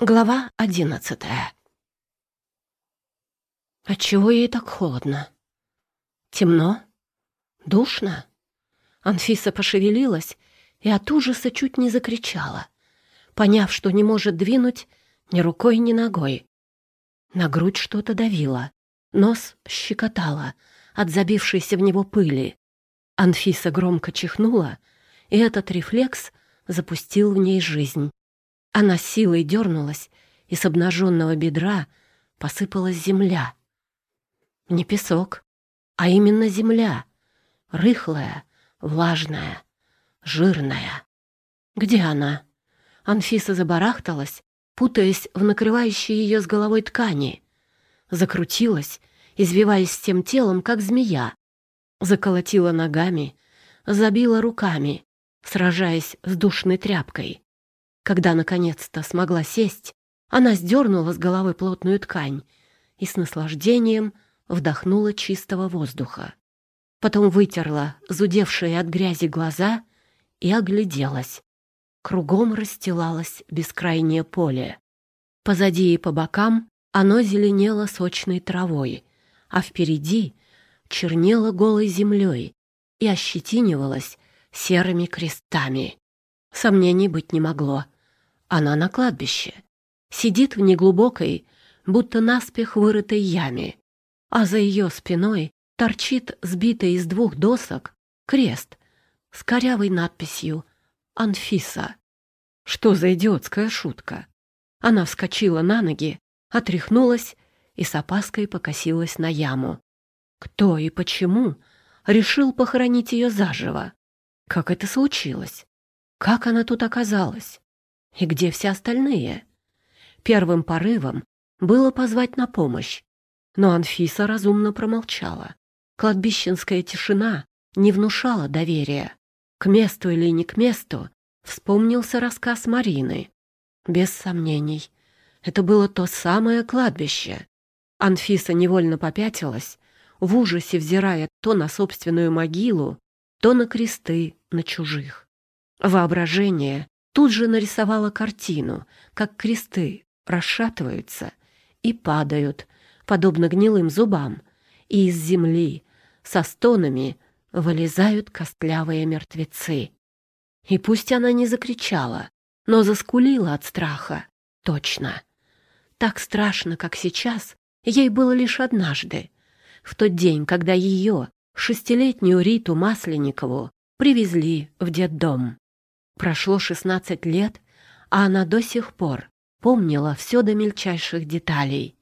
Глава одиннадцатая. Отчего ей так холодно? Темно? Душно? Анфиса пошевелилась и от ужаса чуть не закричала, поняв, что не может двинуть ни рукой, ни ногой. На грудь что-то давило, нос щекотало от забившейся в него пыли. Анфиса громко чихнула, и этот рефлекс запустил в ней жизнь. Она силой дернулась, и с обнаженного бедра посыпалась земля. Не песок, а именно земля. Рыхлая, влажная, жирная. Где она? Анфиса забарахталась, путаясь в накрывающей ее с головой ткани. Закрутилась, извиваясь всем телом, как змея. Заколотила ногами, забила руками, сражаясь с душной тряпкой. Когда наконец-то смогла сесть, она сдернула с головы плотную ткань и с наслаждением вдохнула чистого воздуха. Потом вытерла зудевшие от грязи глаза и огляделась. Кругом расстилалось бескрайнее поле. Позади и по бокам оно зеленело сочной травой, а впереди чернело голой землей и ощетинивалось серыми крестами. Сомнений быть не могло. Она на кладбище. Сидит в неглубокой, будто наспех вырытой яме. А за ее спиной торчит сбитый из двух досок крест с корявой надписью «Анфиса». Что за идиотская шутка? Она вскочила на ноги, отряхнулась и с опаской покосилась на яму. Кто и почему решил похоронить ее заживо? Как это случилось? Как она тут оказалась? И где все остальные? Первым порывом было позвать на помощь, но Анфиса разумно промолчала. Кладбищенская тишина не внушала доверия. К месту или не к месту вспомнился рассказ Марины. Без сомнений, это было то самое кладбище. Анфиса невольно попятилась, в ужасе взирая то на собственную могилу, то на кресты на чужих. Воображение тут же нарисовало картину, как кресты расшатываются и падают, подобно гнилым зубам, и из земли со стонами вылезают костлявые мертвецы. И пусть она не закричала, но заскулила от страха. Точно. Так страшно, как сейчас, ей было лишь однажды, в тот день, когда ее, шестилетнюю Риту Масленникову, привезли в детдом. Прошло шестнадцать лет, а она до сих пор помнила все до мельчайших деталей.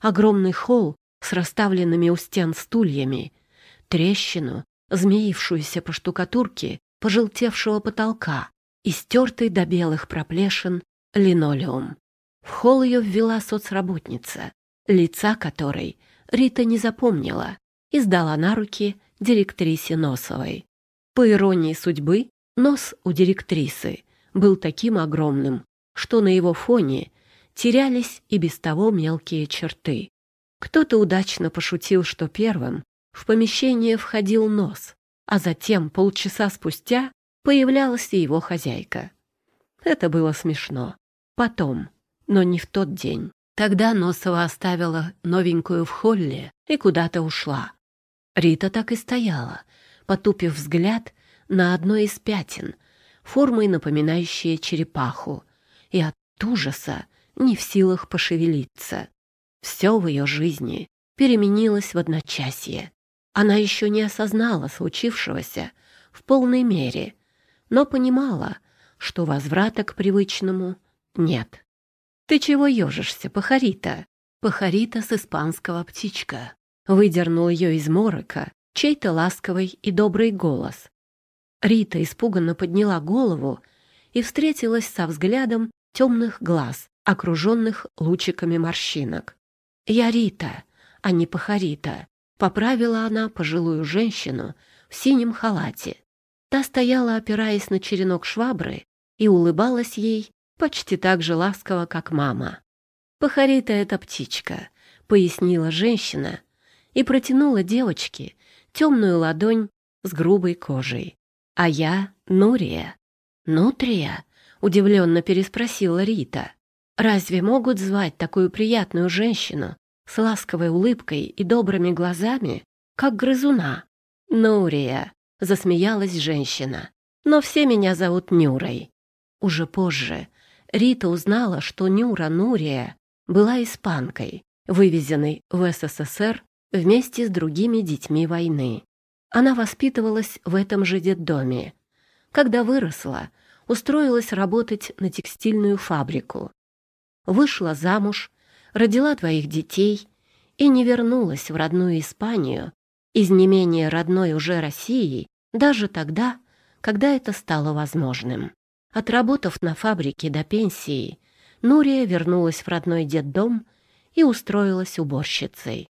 Огромный холл с расставленными у стен стульями, трещину, змеившуюся по штукатурке пожелтевшего потолка и стертый до белых проплешин линолеум. В холл ее ввела соцработница, лица которой Рита не запомнила и сдала на руки директрисе Носовой. По иронии судьбы, Нос у директрисы был таким огромным, что на его фоне терялись и без того мелкие черты. Кто-то удачно пошутил, что первым в помещение входил нос, а затем полчаса спустя появлялась и его хозяйка. Это было смешно. Потом, но не в тот день. Тогда Носова оставила новенькую в холле и куда-то ушла. Рита так и стояла, потупив взгляд на одно из пятен, формой напоминающее черепаху, и от ужаса не в силах пошевелиться. Все в ее жизни переменилось в одночасье. Она еще не осознала случившегося в полной мере, но понимала, что возврата к привычному нет. «Ты чего ежишься, пахарита?» Пахарита с испанского птичка. Выдернул ее из морока чей-то ласковый и добрый голос. Рита испуганно подняла голову и встретилась со взглядом темных глаз, окруженных лучиками морщинок. «Я Рита, а не Пахарита», — поправила она пожилую женщину в синем халате. Та стояла, опираясь на черенок швабры, и улыбалась ей почти так же ласково, как мама. «Пахарита — это птичка», — пояснила женщина и протянула девочке темную ладонь с грубой кожей. «А я Нурия». «Нутрия?» — удивленно переспросила Рита. Разве могут звать такую приятную женщину с ласковой улыбкой и добрыми глазами, как грызуна? Нурия, засмеялась женщина. Но все меня зовут Нюрой. Уже позже Рита узнала, что Нюра Нурия была испанкой, вывезенной в СССР вместе с другими детьми войны. Она воспитывалась в этом же детдоме. Когда выросла, устроилась работать на текстильную фабрику. Вышла замуж, родила двоих детей и не вернулась в родную Испанию из не менее родной уже России даже тогда, когда это стало возможным. Отработав на фабрике до пенсии, Нурия вернулась в родной детдом и устроилась уборщицей.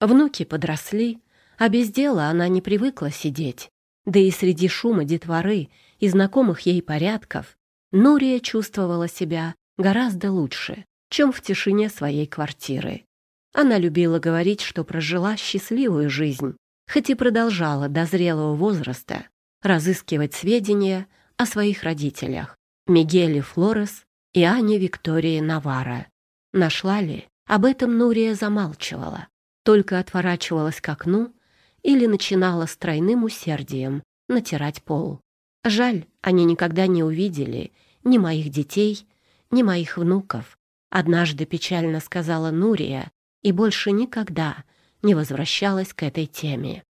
Внуки подросли, а без дела она не привыкла сидеть. Да и среди шума детворы и знакомых ей порядков Нурия чувствовала себя гораздо лучше, чем в тишине своей квартиры. Она любила говорить, что прожила счастливую жизнь, хоть и продолжала до зрелого возраста разыскивать сведения о своих родителях Мигеле Флорес и Ане Виктории Навара. Нашла ли? Об этом Нурия замалчивала, только отворачивалась к окну или начинала с тройным усердием натирать пол. Жаль, они никогда не увидели ни моих детей, ни моих внуков. Однажды печально сказала Нурия и больше никогда не возвращалась к этой теме.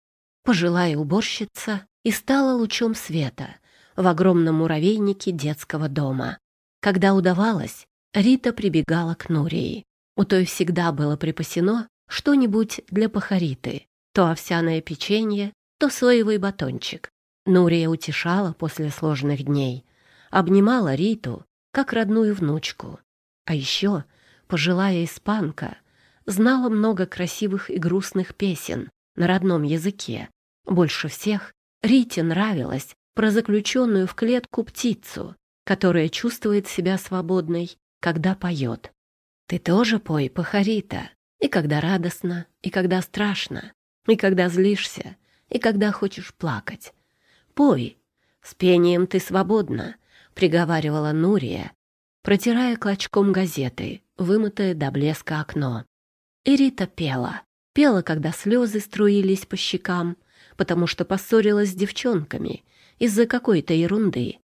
Пожилая уборщица и стала лучом света в огромном муравейнике детского дома. Когда удавалось, Рита прибегала к Нурии. У той всегда было припасено что-нибудь для пахариты, то овсяное печенье, то соевый батончик. Нурия утешала после сложных дней, обнимала Риту, как родную внучку. А еще пожилая испанка знала много красивых и грустных песен на родном языке. Больше всех Рите нравилось про заключенную в клетку птицу, которая чувствует себя свободной, когда поет. «Ты тоже пой, Пахарита, и когда радостно, и когда страшно, и когда злишься, и когда хочешь плакать. Пой, с пением ты свободна, приговаривала Нурия, протирая клочком газеты, вымытое до блеска окно. И Рита пела. Пела, когда слезы струились по щекам, потому что поссорилась с девчонками из-за какой-то ерунды.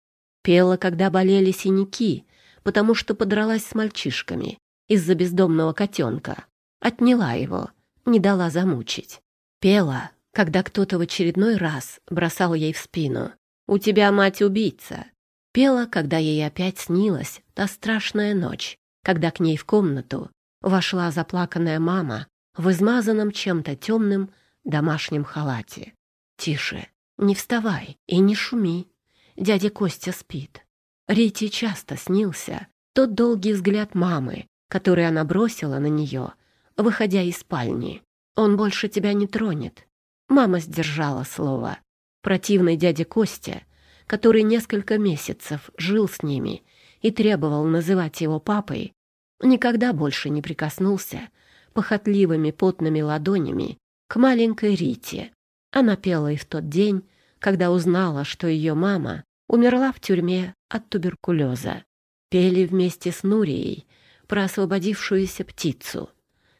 Пела, когда болели синяки, потому что подралась с мальчишками из-за бездомного котенка. Отняла его, не дала замучить. Пела, когда кто-то в очередной раз бросал ей в спину. «У тебя мать убийца!» Пела, когда ей опять снилась та страшная ночь, когда к ней в комнату вошла заплаканная мама в измазанном чем-то темным домашнем халате. «Тише, не вставай и не шуми. Дядя Костя спит». Рите часто снился тот долгий взгляд мамы, который она бросила на нее, выходя из спальни. Он больше тебя не тронет. Мама сдержала слово. Противный дядя Костя, который несколько месяцев жил с ними и требовал называть его папой, никогда больше не прикоснулся похотливыми потными ладонями к маленькой Рите. Она пела и в тот день, когда узнала, что ее мама умерла в тюрьме от туберкулеза. Пели вместе с Нурией про освободившуюся птицу.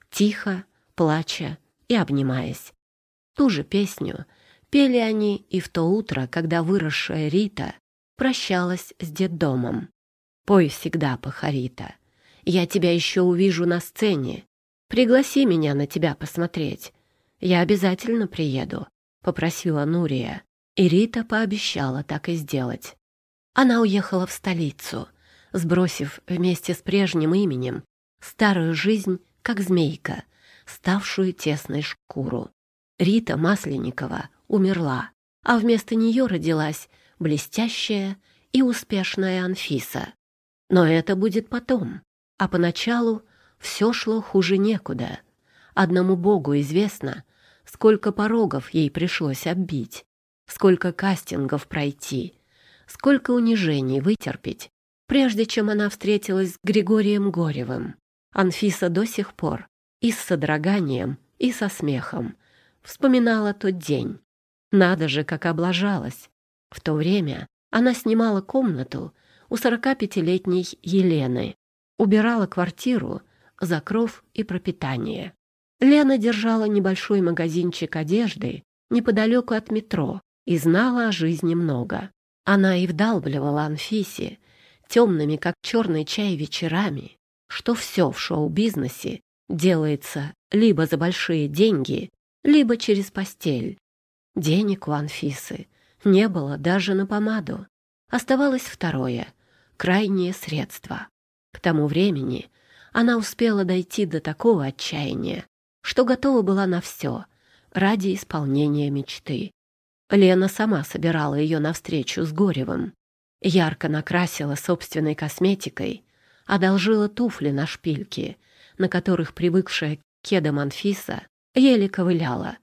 Тихо, плача и обнимаясь. Ту же песню пели они и в то утро, когда выросшая Рита прощалась с детдомом. «Пой всегда, Пахарита. Я тебя еще увижу на сцене. Пригласи меня на тебя посмотреть. Я обязательно приеду», — попросила Нурия. И Рита пообещала так и сделать. Она уехала в столицу, сбросив вместе с прежним именем старую жизнь, как змейка, ставшую тесной шкуру. Рита Масленникова умерла, а вместо нее родилась блестящая и успешная Анфиса. Но это будет потом, а поначалу все шло хуже некуда. Одному Богу известно, сколько порогов ей пришлось оббить, сколько кастингов пройти, сколько унижений вытерпеть, прежде чем она встретилась с Григорием Горевым. Анфиса до сих пор и с содроганием, и со смехом. Вспоминала тот день. Надо же, как облажалась. В то время она снимала комнату у 45-летней Елены. убирала квартиру за кров и пропитание. Лена держала небольшой магазинчик одежды неподалеку от метро и знала о жизни много. Она и вдалбливала Анфисе темными, как черный чай, вечерами, что все в шоу-бизнесе делается либо за большие деньги, либо через постель. Денег у Анфисы не было даже на помаду. Оставалось второе — крайнее средство. К тому времени она успела дойти до такого отчаяния, что готова была на все ради исполнения мечты. Лена сама собирала ее навстречу с Горевым. Ярко накрасила собственной косметикой, одолжила туфли на шпильке, на которых привыкшая к кедам Анфиса еле ковыляла,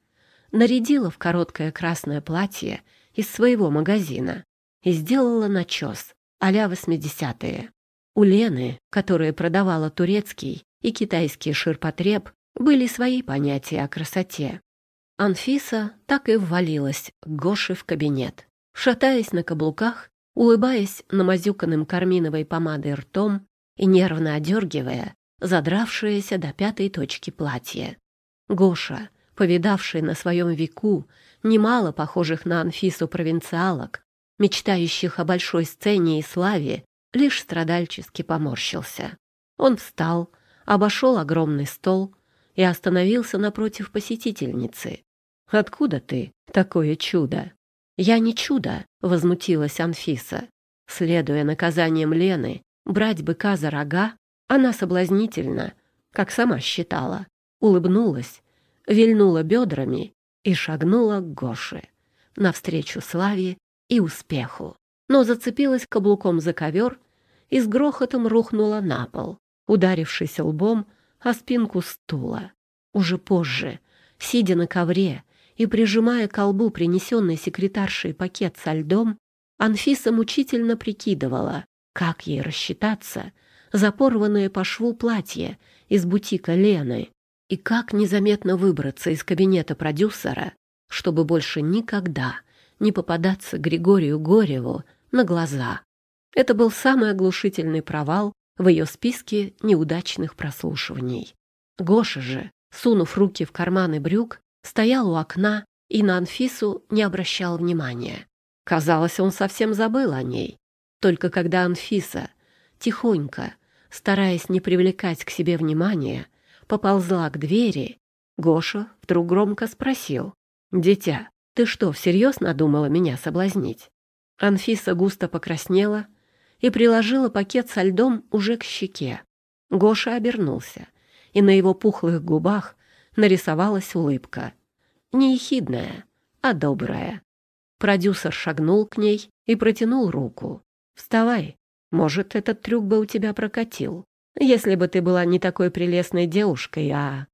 нарядила в короткое красное платье из своего магазина и сделала начес а-ля восьмидесятые. У Лены, которая продавала турецкий и китайский ширпотреб, были свои понятия о красоте. Анфиса так и ввалилась к Гоше в кабинет. Шатаясь на каблуках, улыбаясь намазюканным карминовой помадой ртом и нервно одергивая задравшееся до пятой точки платье. Гоша, повидавший на своем веку немало похожих на Анфису провинциалок, мечтающих о большой сцене и славе, лишь страдальчески поморщился. Он встал, обошел огромный стол и остановился напротив посетительницы. «Откуда ты? Такое чудо!» «Я не чудо!» — возмутилась Анфиса. Следуя наказаниям Лены, брать быка за рога, она соблазнительно, как сама считала, улыбнулась, вильнула бедрами и шагнула к Гоше, навстречу славе и успеху, но зацепилась каблуком за ковер и с грохотом рухнула на пол, ударившись лбом о спинку стула. Уже позже, сидя на ковре и прижимая к колбу принесенный секретаршей пакет со льдом, Анфиса мучительно прикидывала, как ей рассчитаться за порванное по шву платье из бутика Лены и как незаметно выбраться из кабинета продюсера, чтобы больше никогда не попадаться Григорию Гореву на глаза. Это был самый оглушительный провал в ее списке неудачных прослушиваний. Гоша же, сунув руки в карманы брюк, стоял у окна и на Анфису не обращал внимания. Казалось, он совсем забыл о ней. Только когда Анфиса, тихонько, стараясь не привлекать к себе внимания, поползла к двери, Гоша вдруг громко спросил. «Дитя, ты что, всерьез надумала меня соблазнить?» Анфиса густо покраснела и приложила пакет со льдом уже к щеке. Гоша обернулся, и на его пухлых губах нарисовалась улыбка. Не ехидная, а добрая. Продюсер шагнул к ней и протянул руку. «Вставай, может, этот трюк бы у тебя прокатил, если бы ты была не такой прелестной девушкой, а...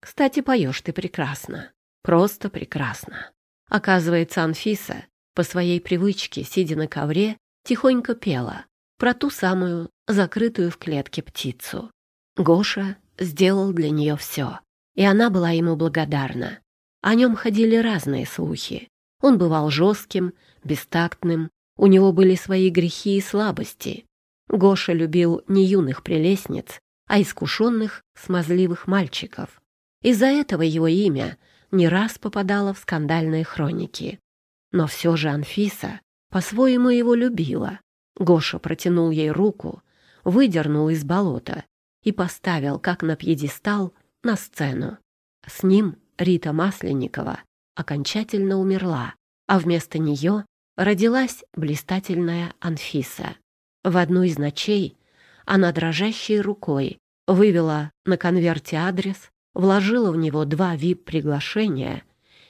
Кстати, поешь ты прекрасно. Просто прекрасно. Оказывается, Анфиса по своей привычке, сидя на ковре, тихонько пела про ту самую закрытую в клетке птицу. Гоша сделал для нее все, и она была ему благодарна. О нем ходили разные слухи. Он бывал жестким, бестактным, у него были свои грехи и слабости. Гоша любил не юных прелестниц, а искушенных, смазливых мальчиков. Из-за этого его имя не раз попадало в скандальные хроники. Но все же Анфиса по-своему его любила. Гоша протянул ей руку, выдернул из болота и поставил, как на пьедестал, на сцену. С ним Рита Масленникова окончательно умерла, а вместо нее родилась блистательная Анфиса. В одну из ночей она дрожащей рукой вывела на конверте адрес, вложила в него два вип-приглашения,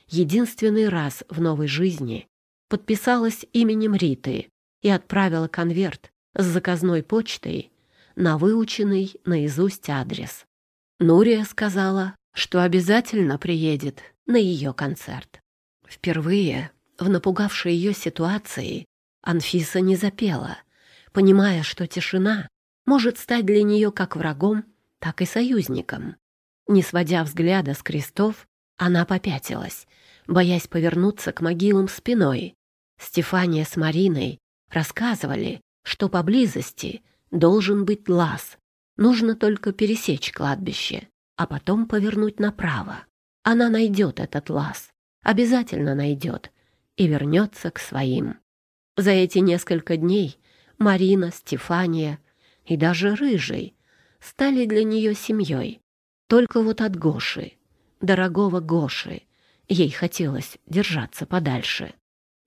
единственный раз в новой жизни, подписалась именем Риты и отправила конверт с заказной почтой на выученный наизусть адрес. Нурия сказала, что обязательно приедет на ее концерт. Впервые в напугавшей ее ситуации Анфиса не запела, понимая, что тишина может стать для нее как врагом, так и союзником. Не сводя взгляда с крестов, она попятилась, боясь повернуться к могилам спиной. Стефания с Мариной рассказывали, что поблизости должен быть лаз, Нужно только пересечь кладбище, а потом повернуть направо. Она найдет этот лаз, обязательно найдет, и вернется к своим. За эти несколько дней Марина, Стефания и даже Рыжий стали для нее семьей. Только вот от Гоши, дорогого Гоши, ей хотелось держаться подальше.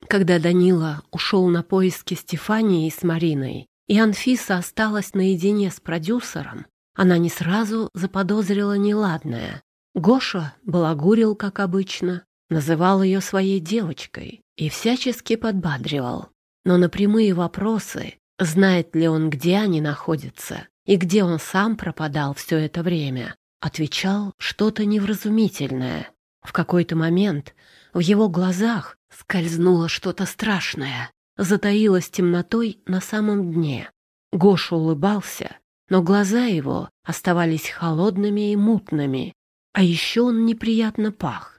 Когда Данила ушел на поиски Стефании с Мариной, и Анфиса осталась наедине с продюсером, она не сразу заподозрила неладное. Гоша балагурил, как обычно, называл ее своей девочкой и всячески подбадривал. Но на прямые вопросы, знает ли он, где они находятся и где он сам пропадал все это время, отвечал что-то невразумительное. В какой-то момент в его глазах скользнуло что-то страшное, затаилось темнотой на самом дне. Гоша улыбался, но глаза его оставались холодными и мутными, а еще он неприятно пах.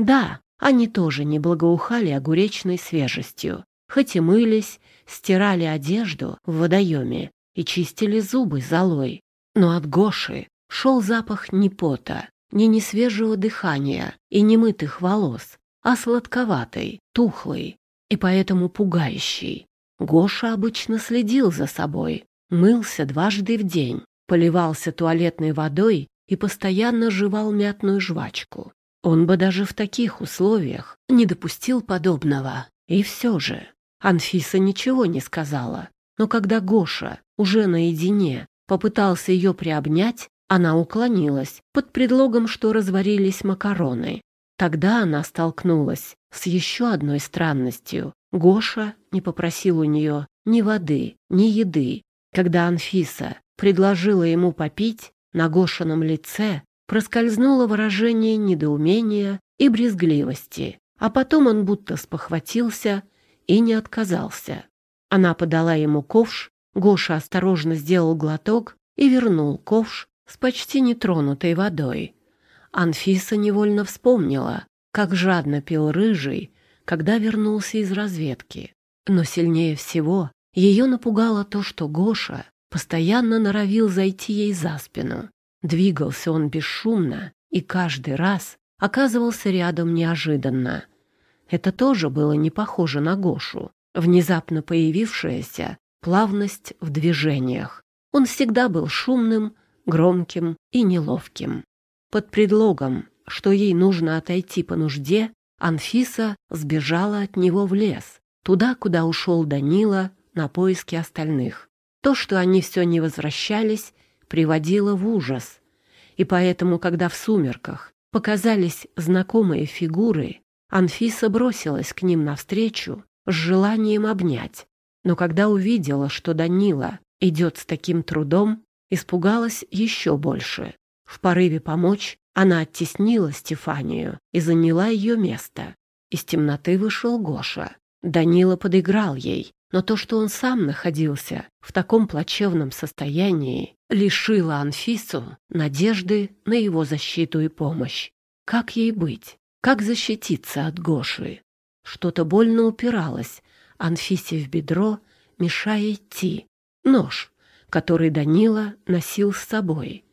Да, они тоже не благоухали огуречной свежестью, хоть и мылись, стирали одежду в водоеме и чистили зубы золой. Но от Гоши шел запах не пота, не несвежего дыхания и немытых волос, а сладковатый, тухлый и поэтому пугающий. Гоша обычно следил за собой, мылся дважды в день, поливался туалетной водой и постоянно жевал мятную жвачку. Он бы даже в таких условиях не допустил подобного. И все же Анфиса ничего не сказала. Но когда Гоша уже наедине попытался ее приобнять, она уклонилась под предлогом, что разварились макароны. Тогда она столкнулась с еще одной странностью. Гоша не попросил у нее ни воды, ни еды. Когда Анфиса предложила ему попить, на Гошином лице проскользнуло выражение недоумения и брезгливости, а потом он будто спохватился и не отказался. Она подала ему ковш, Гоша осторожно сделал глоток и вернул ковш с почти нетронутой водой. Анфиса невольно вспомнила, как жадно пил рыжий, когда вернулся из разведки. Но сильнее всего ее напугало то, что Гоша постоянно норовил зайти ей за спину. Двигался он бесшумно и каждый раз оказывался рядом неожиданно. Это тоже было не похоже на Гошу, внезапно появившаяся плавность в движениях. Он всегда был шумным, громким и неловким. Под предлогом, что ей нужно отойти по нужде, Анфиса сбежала от него в лес, туда, куда ушел Данила на поиски остальных. То, что они все не возвращались, приводило в ужас. И поэтому, когда в сумерках показались знакомые фигуры, Анфиса бросилась к ним навстречу с желанием обнять. Но когда увидела, что Данила идет с таким трудом, испугалась еще больше. В порыве помочь она оттеснила Стефанию и заняла ее место. Из темноты вышел Гоша. Данила подыграл ей, но то, что он сам находился в таком плачевном состоянии, лишило Анфису надежды на его защиту и помощь. Как ей быть? Как защититься от Гоши? Что-то больно упиралось Анфисе в бедро, мешая идти. Нож, который Данила носил с собой.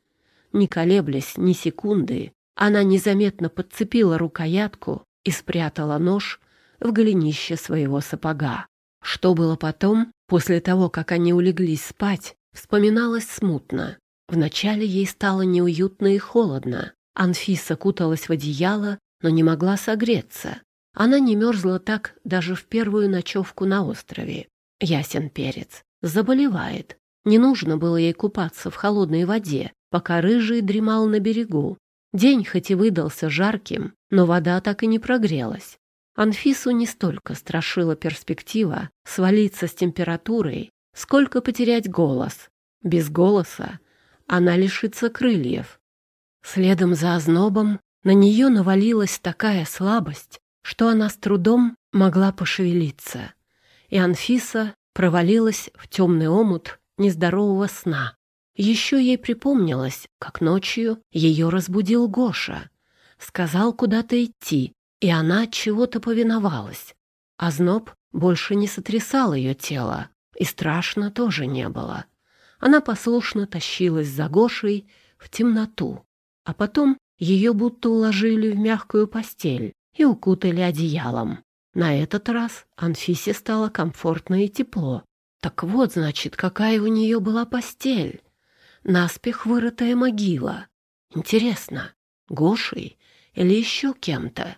Не колеблясь ни секунды, она незаметно подцепила рукоятку и спрятала нож в голенище своего сапога. Что было потом, после того, как они улеглись спать, вспоминалось смутно. Вначале ей стало неуютно и холодно. Анфиса куталась в одеяло, но не могла согреться. Она не мерзла так даже в первую ночевку на острове. Ясен перец. Заболевает. Не нужно было ей купаться в холодной воде, пока рыжий дремал на берегу. День хоть и выдался жарким, но вода так и не прогрелась. Анфису не столько страшила перспектива свалиться с температурой, сколько потерять голос. Без голоса она лишится крыльев. Следом за ознобом на нее навалилась такая слабость, что она с трудом могла пошевелиться. И Анфиса провалилась в темный омут нездорового сна. Еще ей припомнилось, как ночью ее разбудил Гоша. Сказал куда-то идти, и она от чего-то повиновалась. Озноб больше не сотрясал ее тело, и страшно тоже не было. она послушно тащилась за Гошей в темноту, а потом ее будто уложили в мягкую постель и укутали одеялом. На этот раз Анфисе стало комфортно и тепло. Так вот, значит, какая у нее была постель. Наспех вырытая могила. Интересно, Гошей или еще кем-то?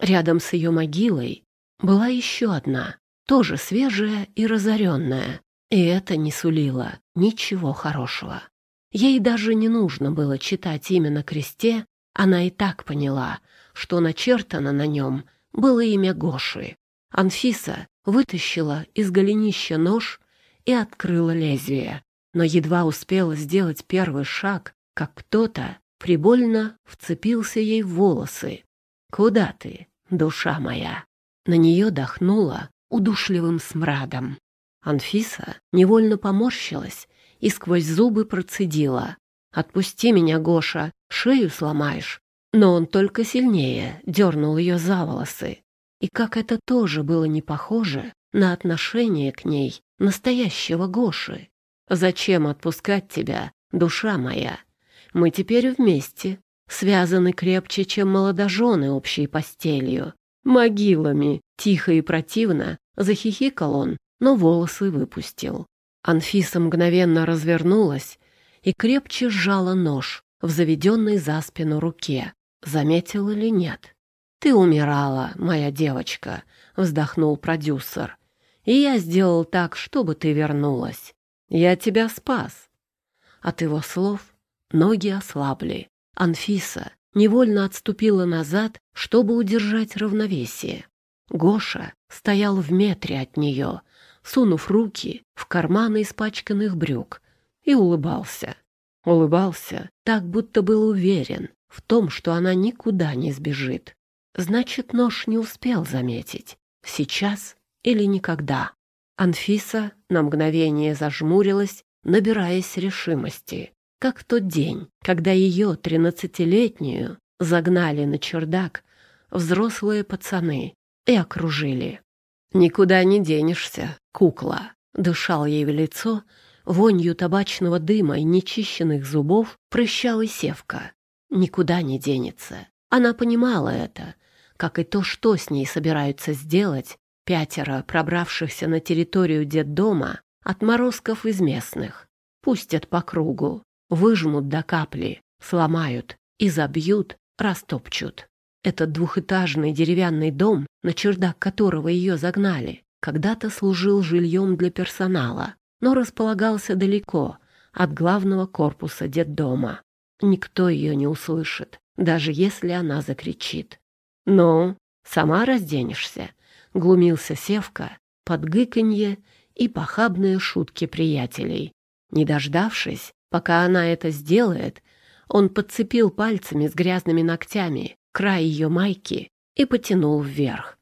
Рядом с ее могилой была еще одна, тоже свежая и разоренная. И это не сулило ничего хорошего. Ей даже не нужно было читать имя на кресте, она и так поняла, что начертано на нем было имя Гоши. Анфиса вытащила из голенища нож и открыла лезвие, но едва успела сделать первый шаг, как кто-то прибольно вцепился ей в волосы. «Куда ты, душа моя?» На нее дохнуло удушливым смрадом. Анфиса невольно поморщилась и сквозь зубы процедила. «Отпусти меня, Гоша, шею сломаешь». Но он только сильнее дернул ее за волосы. И как это тоже было не похоже на отношение к ней настоящего Гоши. «Зачем отпускать тебя, душа моя? Мы теперь вместе, связаны крепче, чем молодожены общей постелью, могилами». Тихо и противно захихикал он, но волосы выпустил. Анфиса мгновенно развернулась и крепче сжала нож в заведенной за спину руке. Заметила ли нет? «Ты умирала, моя девочка», — вздохнул продюсер. «И я сделал так, чтобы ты вернулась. Я тебя спас». От его слов ноги ослабли. Анфиса невольно отступила назад, чтобы удержать равновесие. Гоша стоял в метре от нее, сунув руки в карманы испачканных брюк, и улыбался. Улыбался так, будто был уверен в том, что она никуда не сбежит. Значит, нож не успел заметить. Сейчас или никогда. Анфиса на мгновение зажмурилась, набираясь решимости, как в тот день, когда ее, тринадцатилетнюю, загнали на чердак взрослые пацаны и окружили. «Никуда не денешься, кукла!» — дышал ей в лицо вонью табачного дыма и нечищенных зубов прыщал и севка. Никуда не денется. Она понимала это, как и то, что с ней собираются сделать пятеро пробравшихся на территорию детдома отморозков из местных. Пустят по кругу, выжмут до капли, сломают и забьют, растопчут. Этот двухэтажный деревянный дом, на чердак которого ее загнали, когда-то служил жильем для персонала, но располагался далеко от главного корпуса детдома. Никто ее не услышит, даже если она закричит. «Ну, сама разденешься», — глумился Севка под гыканье и похабные шутки приятелей. Не дождавшись, пока она это сделает, он подцепил пальцами с грязными ногтями край ее майки и потянул вверх.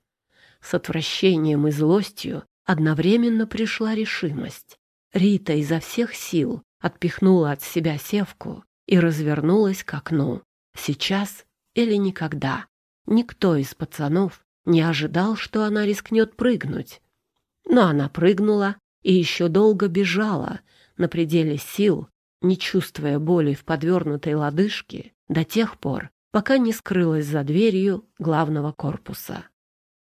С отвращением и злостью одновременно пришла решимость. Рита изо всех сил отпихнула от себя севку и развернулась к окну. Сейчас или никогда. Никто из пацанов не ожидал, что она рискнет прыгнуть. Но она прыгнула и еще долго бежала на пределе сил, не чувствуя боли в подвернутой лодыжке до тех пор, пока не скрылась за дверью главного корпуса.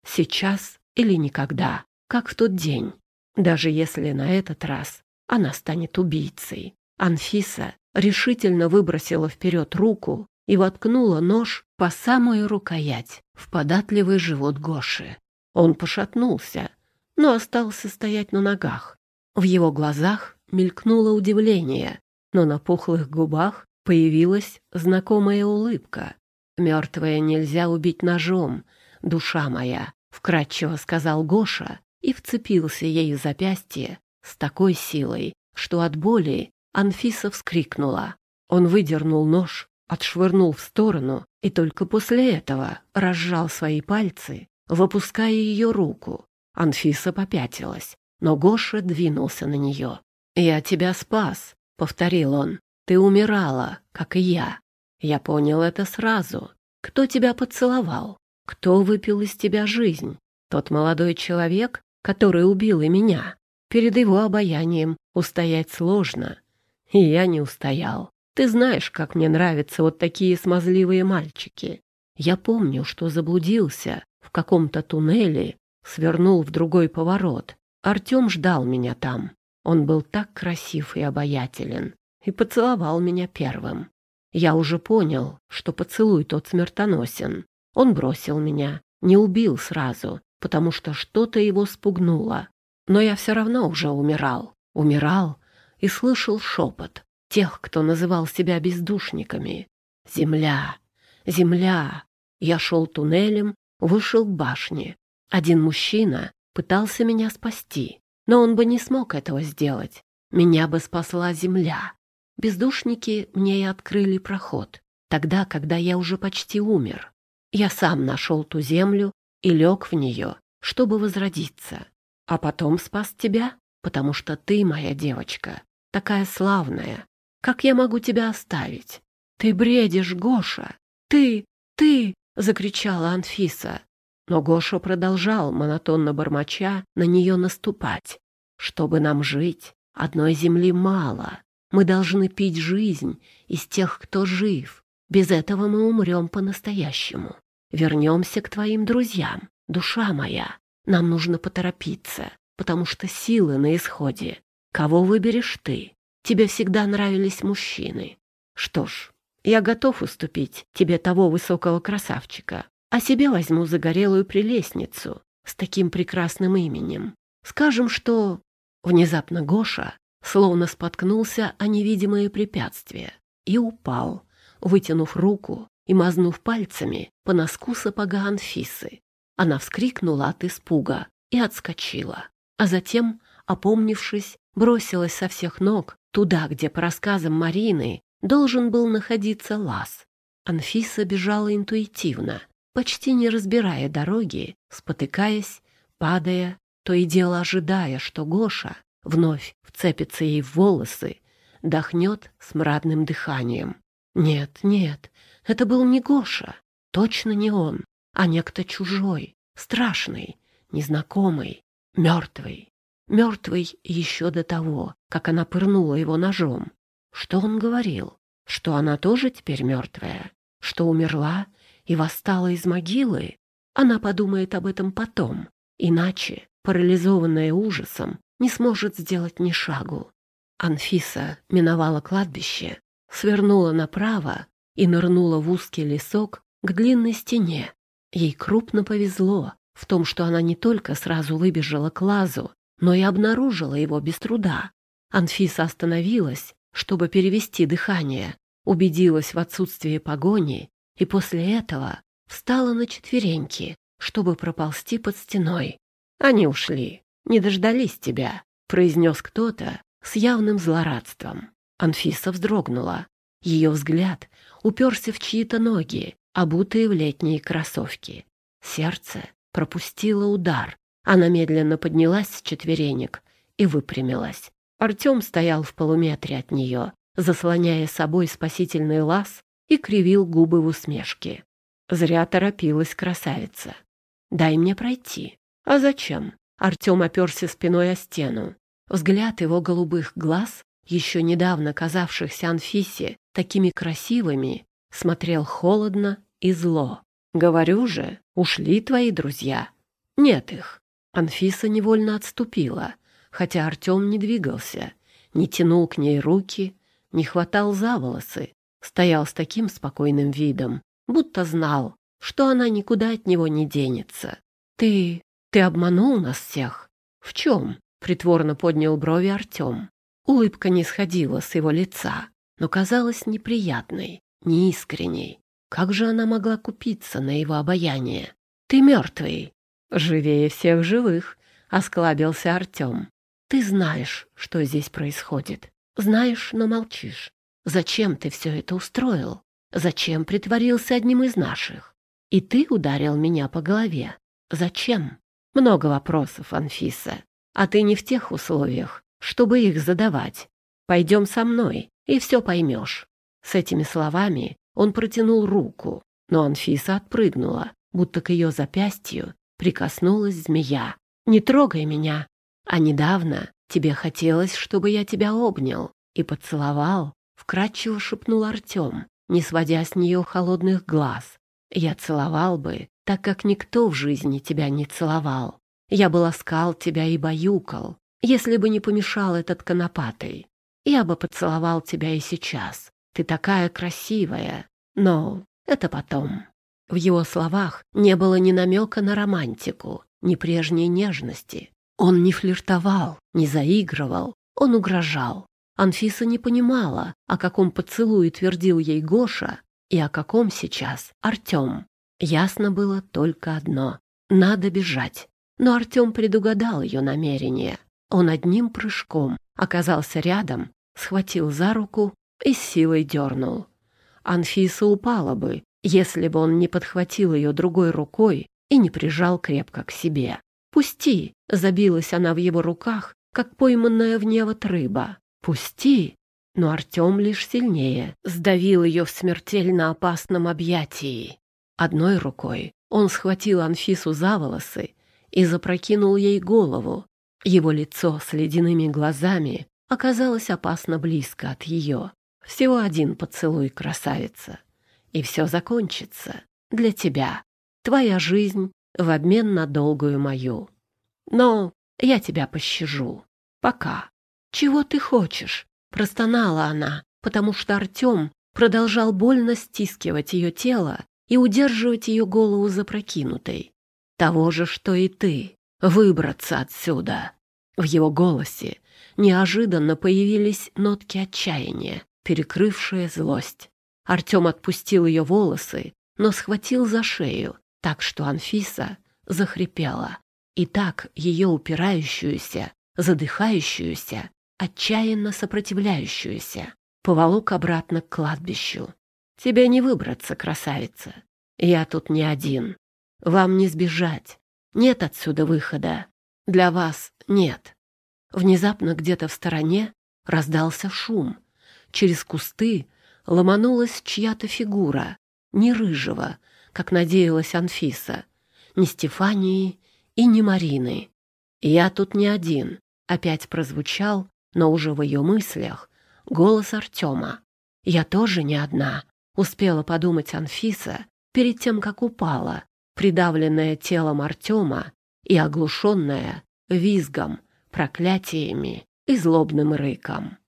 Сейчас или никогда, как в тот день, даже если на этот раз она станет убийцей. Анфиса решительно выбросила вперед руку и воткнула нож по самую рукоять в податливый живот Гоши. Он пошатнулся, но остался стоять на ногах. В его глазах мелькнуло удивление, но на пухлых губах появилась знакомая улыбка. «Мертвое нельзя убить ножом, душа моя», — вкратчиво сказал Гоша и вцепился ей в запястье с такой силой, что от боли Анфиса вскрикнула. Он выдернул нож, отшвырнул в сторону и только после этого разжал свои пальцы, выпуская ее руку. Анфиса попятилась, но Гоша двинулся на нее. «Я тебя спас», — повторил он. Ты умирала, как и я. Я понял это сразу. Кто тебя поцеловал? Кто выпил из тебя жизнь? Тот молодой человек, который убил и меня. Перед его обаянием устоять сложно. и я не устоял. Ты знаешь, как мне нравятся вот такие смазливые мальчики. Я помню, что заблудился в каком-то туннеле, свернул в другой поворот. Артем ждал меня там. Он был так красив и обаятелен и поцеловал меня первым. Я уже понял, что поцелуй тот смертоносен. Он бросил меня, не убил сразу, потому что что-то его спугнуло. Но я все равно уже умирал. Умирал и слышал шепот тех, кто называл себя бездушниками. «Земля! Земля!» Я шел туннелем, вышел к башне. Один мужчина пытался меня спасти, но он бы не смог этого сделать. Меня бы спасла земля. Бездушники мне и открыли проход, тогда, когда я уже почти умер. Я сам нашел ту землю и лег в нее, чтобы возродиться. А потом спас тебя, потому что ты, моя девочка, такая славная. Как я могу тебя оставить? Ты бредишь, Гоша! Ты, ты!» — закричала Анфиса. Но Гоша продолжал, монотонно бормоча, на нее наступать. «Чтобы нам жить, одной земли мало. Мы должны пить жизнь из тех, кто жив. Без этого мы умрем по-настоящему. Вернемся к твоим друзьям, душа моя. Нам нужно поторопиться, потому что силы на исходе. Кого выберешь ты? Тебе всегда нравились мужчины. Что ж, я готов уступить тебе того высокого красавчика, а себе возьму загорелую прелестницу с таким прекрасным именем. Скажем, что...» Внезапно Гоша словно споткнулся о невидимое препятствие и упал, вытянув руку и мазнув пальцами по носку сапога Анфисы. Она вскрикнула от испуга и отскочила, а затем, опомнившись, бросилась со всех ног туда, где, по рассказам Марины, должен был находиться лаз. Анфиса бежала интуитивно, почти не разбирая дороги, спотыкаясь, падая, то и дело ожидая, что Гоша вновь вцепится ей в волосы, дохнет смрадным дыханием. Нет, нет, это был не Гоша, точно не он, а некто чужой, страшный, незнакомый, мертвый. Мертвый еще до того, как она пырнула его ножом. Что он говорил? Что она тоже теперь мертвая? Что умерла и восстала из могилы, она подумает об этом потом, иначе, парализованная ужасом, не сможет сделать ни шагу. Анфиса миновала кладбище, свернула направо и нырнула в узкий лесок к длинной стене. Ей крупно повезло в том, что она не только сразу выбежала к лазу, но и обнаружила его без труда. Анфиса остановилась, чтобы перевести дыхание, убедилась в отсутствии погони и после этого встала на четвереньки, чтобы проползти под стеной. «Они ушли, не дождались тебя», — произнес кто-то с явным злорадством. Анфиса вздрогнула. Ее взгляд уперся в чьи-то ноги, обутые в летние кроссовки. Сердце пропустило удар. Она медленно поднялась с четверенек и выпрямилась. Артем стоял в полуметре от нее, заслоняя собой спасительный лаз и кривил губы в усмешке. Зря торопилась красавица. «Дай мне пройти». «А зачем?» Артем оперся спиной о стену. Взгляд его голубых глаз, еще недавно казавшихся Анфисе такими красивыми, смотрел холодно и зло. «Говорю же, ушли твои друзья». «Нет их». Анфиса невольно отступила, хотя Артем не двигался, не тянул к ней руки, не хватал за волосы, стоял с таким спокойным видом, будто знал, что она никуда от него не денется. «Ты... ты обманул нас всех?» «В чем?» — притворно поднял брови Артем. Улыбка не сходила с его лица, но казалась неприятной, неискренней. Как же она могла купиться на его обаяние? «Ты мертвый!» «Живее всех живых!» — осклабился Артем. «Ты знаешь, что здесь происходит. Знаешь, но молчишь. Зачем ты все это устроил? Зачем притворился одним из наших? И ты ударил меня по голове. Зачем? Много вопросов, Анфиса. А ты не в тех условиях, чтобы их задавать. Пойдем со мной, и все поймешь. С этими словами он протянул руку, но Анфиса отпрыгнула, будто к ее запястью прикоснулась змея. «Не трогай меня! А недавно тебе хотелось, чтобы я тебя обнял и поцеловал, вкрадчиво шепнул Артем, не сводя с нее холодных глаз. «Я целовал бы, так как никто в жизни тебя не целовал. Я бы ласкал тебя и баюкал, если бы не помешал этот конопатый. Я бы поцеловал тебя и сейчас. Ты такая красивая. Но это потом». В его словах не было ни намека на романтику, ни прежней нежности. Он не флиртовал, не заигрывал, он угрожал. Анфиса не понимала, о каком поцелуе твердил ей Гоша и о каком сейчас Артем. Ясно было только одно — надо бежать. Но Артем предугадал ее намерение. Он одним прыжком оказался рядом, схватил за руку и с силой дернул. Анфиса упала бы, если бы он не подхватил ее другой рукой и не прижал крепко к себе. «Пусти!» — забилась она в его руках, как пойманная в невод рыба. «Пусти!» Но Артем лишь сильнее сдавил ее в смертельно опасном объятии. Одной рукой он схватил Анфису за волосы и запрокинул ей голову. Его лицо с ледяными глазами оказалось опасно близко от ее. Всего один поцелуй, красавица, и все закончится для тебя. Твоя жизнь в обмен на долгую мою. Но я тебя пощажу. Пока. Чего ты хочешь? Простонала она, потому что Артем продолжал больно стискивать ее тело и удерживать ее голову запрокинутой. Того же, что и ты. Выбраться отсюда. В его голосе неожиданно появились нотки отчаяния, перекрывшие злость. Артем отпустил ее волосы, но схватил за шею, так что Анфиса захрипела. И так ее упирающуюся, задыхающуюся, отчаянно сопротивляющуюся, поволок обратно к кладбищу. «Тебе не выбраться, красавица. Я тут не один. Вам не сбежать. Нет отсюда выхода. Для вас нет». Внезапно где-то в стороне раздался шум. Через кусты ломанулась чья-то фигура, не рыжего, как надеялась Анфиса, ни Стефании и ни Марины. «Я тут не один», — опять прозвучал, но уже в ее мыслях, голос Артема. «Я тоже не одна», — успела подумать Анфиса перед тем, как упала, придавленная телом Артема и оглушенная визгом, проклятиями и злобным рыком.